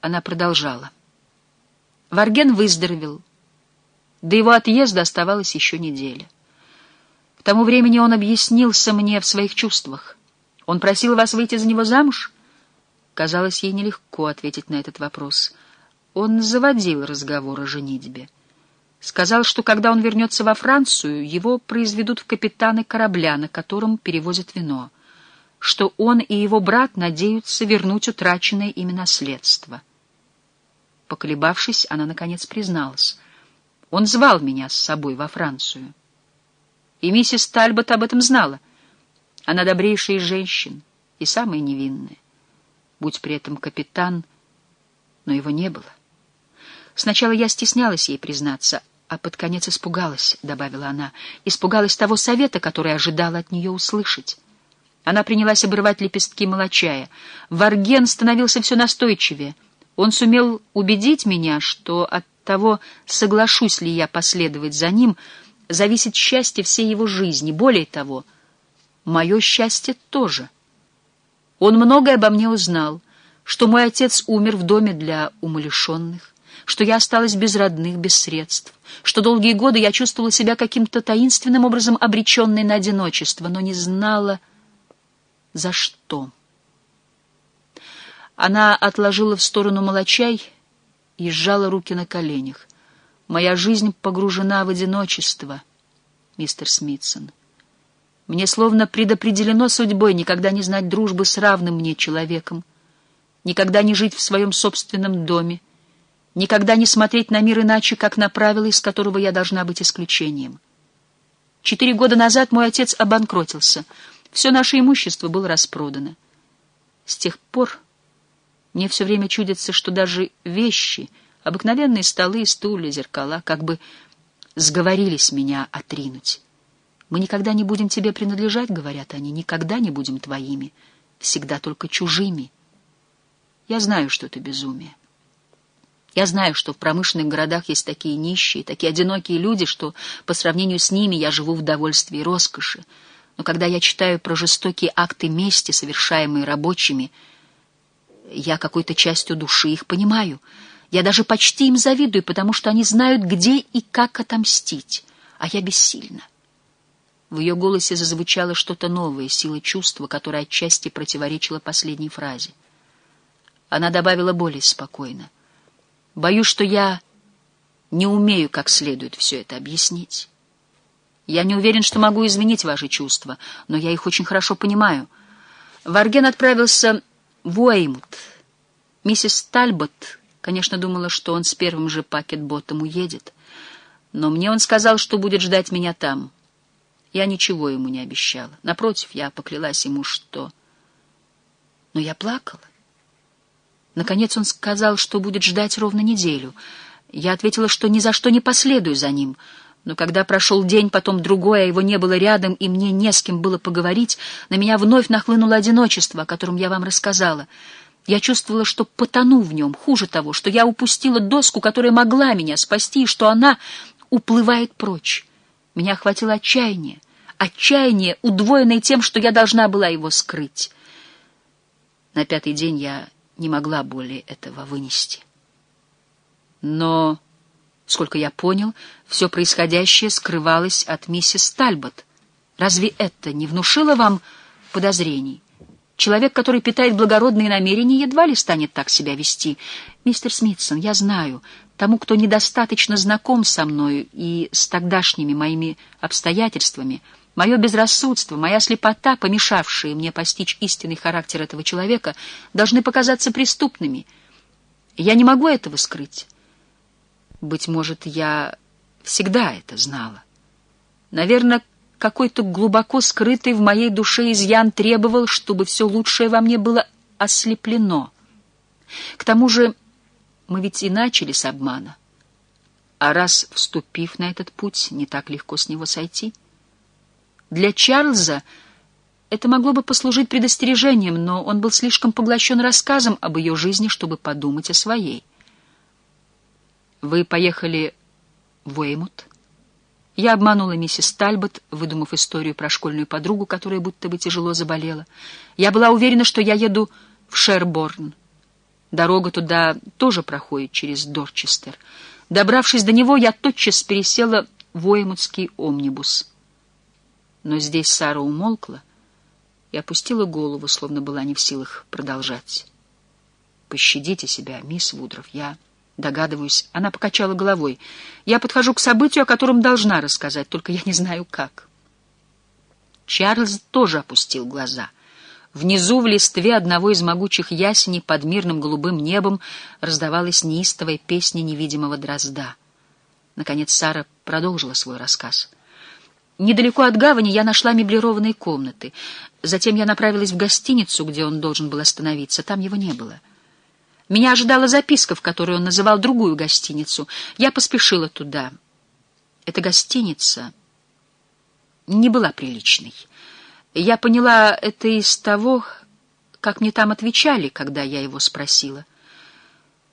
Она продолжала. Варген выздоровел. До его отъезда оставалась еще неделя. К тому времени он объяснился мне в своих чувствах. Он просил вас выйти за него замуж? Казалось, ей нелегко ответить на этот вопрос. Он заводил разговор о женитьбе. Сказал, что когда он вернется во Францию, его произведут в капитаны корабля, на котором перевозят вино, что он и его брат надеются вернуть утраченное ими наследство. Поколебавшись, она, наконец, призналась. Он звал меня с собой во Францию. И миссис Тальбот об этом знала. Она добрейшая из женщин и самая невинная. Будь при этом капитан, но его не было. Сначала я стеснялась ей признаться, а под конец испугалась, — добавила она, — испугалась того совета, который ожидала от нее услышать. Она принялась обрывать лепестки молочая. Варген становился все настойчивее. Он сумел убедить меня, что от того, соглашусь ли я последовать за ним, зависит счастье всей его жизни. Более того, мое счастье тоже. Он многое обо мне узнал, что мой отец умер в доме для умалишенных, что я осталась без родных, без средств, что долгие годы я чувствовала себя каким-то таинственным образом обреченной на одиночество, но не знала, за что. Она отложила в сторону молочай и сжала руки на коленях. «Моя жизнь погружена в одиночество, мистер Смитсон. Мне словно предопределено судьбой никогда не знать дружбы с равным мне человеком, никогда не жить в своем собственном доме, никогда не смотреть на мир иначе, как на правило, из которого я должна быть исключением. Четыре года назад мой отец обанкротился. Все наше имущество было распродано. С тех пор мне все время чудится, что даже вещи, обыкновенные столы, стулья, зеркала, как бы сговорились меня отринуть. Мы никогда не будем тебе принадлежать, говорят они, никогда не будем твоими, всегда только чужими. Я знаю, что это безумие. Я знаю, что в промышленных городах есть такие нищие, такие одинокие люди, что по сравнению с ними я живу в довольстве и роскоши. Но когда я читаю про жестокие акты мести, совершаемые рабочими, я какой-то частью души их понимаю. Я даже почти им завидую, потому что они знают, где и как отомстить, а я бессильна. В ее голосе зазвучало что-то новое, сила чувства, которая отчасти противоречила последней фразе. Она добавила более спокойно — Боюсь, что я не умею как следует все это объяснить. Я не уверен, что могу изменить ваши чувства, но я их очень хорошо понимаю. Варген отправился Уэймут. Миссис Тальбот, конечно, думала, что он с первым же пакетботом уедет. Но мне он сказал, что будет ждать меня там. Я ничего ему не обещала. Напротив, я поклялась ему, что... Но я плакала. Наконец он сказал, что будет ждать ровно неделю. Я ответила, что ни за что не последую за ним. Но когда прошел день, потом другой, а его не было рядом, и мне не с кем было поговорить, на меня вновь нахлынуло одиночество, о котором я вам рассказала. Я чувствовала, что потону в нем, хуже того, что я упустила доску, которая могла меня спасти, и что она уплывает прочь. Меня охватило отчаяние, отчаяние, удвоенное тем, что я должна была его скрыть. На пятый день я не могла более этого вынести. Но, сколько я понял, все происходящее скрывалось от миссис Тальбот. Разве это не внушило вам подозрений? Человек, который питает благородные намерения, едва ли станет так себя вести. Мистер Смитсон, я знаю, тому, кто недостаточно знаком со мною и с тогдашними моими обстоятельствами — Мое безрассудство, моя слепота, помешавшие мне постичь истинный характер этого человека, должны показаться преступными. Я не могу этого скрыть. Быть может, я всегда это знала. Наверное, какой-то глубоко скрытый в моей душе изъян требовал, чтобы все лучшее во мне было ослеплено. К тому же мы ведь и начали с обмана. А раз, вступив на этот путь, не так легко с него сойти — для Чарльза это могло бы послужить предостережением, но он был слишком поглощен рассказом об ее жизни, чтобы подумать о своей. «Вы поехали в Уэймут?» Я обманула миссис Тальбот, выдумав историю про школьную подругу, которая будто бы тяжело заболела. Я была уверена, что я еду в Шерборн. Дорога туда тоже проходит через Дорчестер. Добравшись до него, я тотчас пересела в Уэймутский омнибус. Но здесь Сара умолкла и опустила голову, словно была не в силах продолжать. «Пощадите себя, мисс Вудров, я...» Догадываюсь, она покачала головой. Я подхожу к событию, о котором должна рассказать, только я не знаю как. Чарльз тоже опустил глаза. Внизу в листве одного из могучих ясеней под мирным голубым небом раздавалась неистовая песня невидимого дрозда. Наконец Сара продолжила свой рассказ. Недалеко от гавани я нашла меблированные комнаты. Затем я направилась в гостиницу, где он должен был остановиться. Там его не было. Меня ожидала записка, в которой он называл другую гостиницу. Я поспешила туда. Эта гостиница не была приличной. Я поняла это из того, как мне там отвечали, когда я его спросила.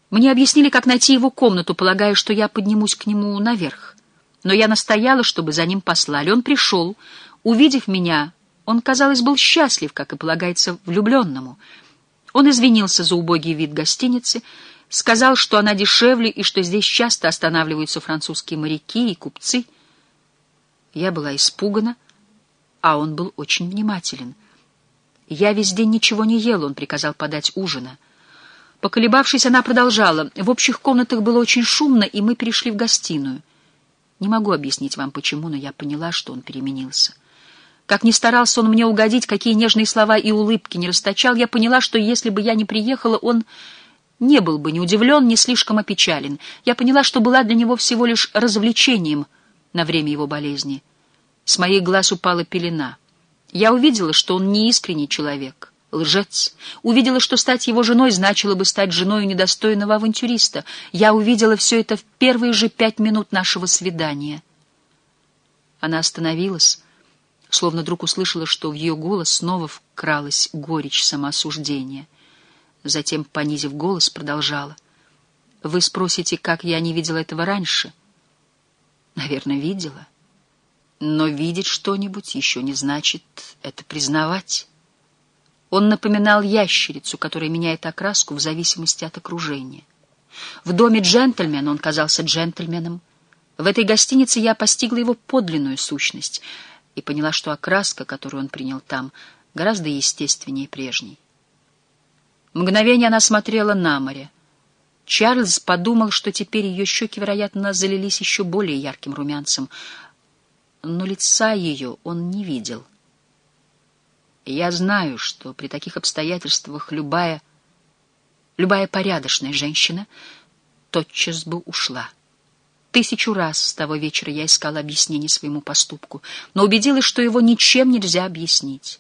Мне объяснили, как найти его комнату, полагая, что я поднимусь к нему наверх. Но я настояла, чтобы за ним послали. Он пришел. Увидев меня, он, казалось, был счастлив, как и полагается влюбленному — он извинился за убогий вид гостиницы, сказал, что она дешевле и что здесь часто останавливаются французские моряки и купцы. Я была испугана, а он был очень внимателен. Я весь день ничего не ел, он приказал подать ужина. Поколебавшись, она продолжала. В общих комнатах было очень шумно, и мы перешли в гостиную. Не могу объяснить вам, почему, но я поняла, что он переменился. Как ни старался он мне угодить, какие нежные слова и улыбки не расточал, я поняла, что если бы я не приехала, он не был бы ни удивлен, ни слишком опечален. Я поняла, что была для него всего лишь развлечением на время его болезни. С моих глаз упала пелена. Я увидела, что он неискренний человек, лжец. Увидела, что стать его женой значило бы стать женой недостойного авантюриста. Я увидела все это в первые же пять минут нашего свидания. Она остановилась, словно вдруг услышала, что в ее голос снова вкралась горечь самоосуждения. Затем, понизив голос, продолжала. «Вы спросите, как я не видела этого раньше?» «Наверное, видела. Но видеть что-нибудь еще не значит это признавать». Он напоминал ящерицу, которая меняет окраску в зависимости от окружения. В доме джентльмена он казался джентльменом. В этой гостинице я постигла его подлинную сущность — и поняла, что окраска, которую он принял там, гораздо естественнее прежней. Мгновение она смотрела на море. Чарльз подумал, что теперь ее щеки, вероятно, залились еще более ярким румянцем, но лица ее он не видел. Я знаю, что при таких обстоятельствах любая, любая порядочная женщина тотчас бы ушла. Тысячу раз с того вечера я искала объяснение своему поступку, но убедилась, что его ничем нельзя объяснить.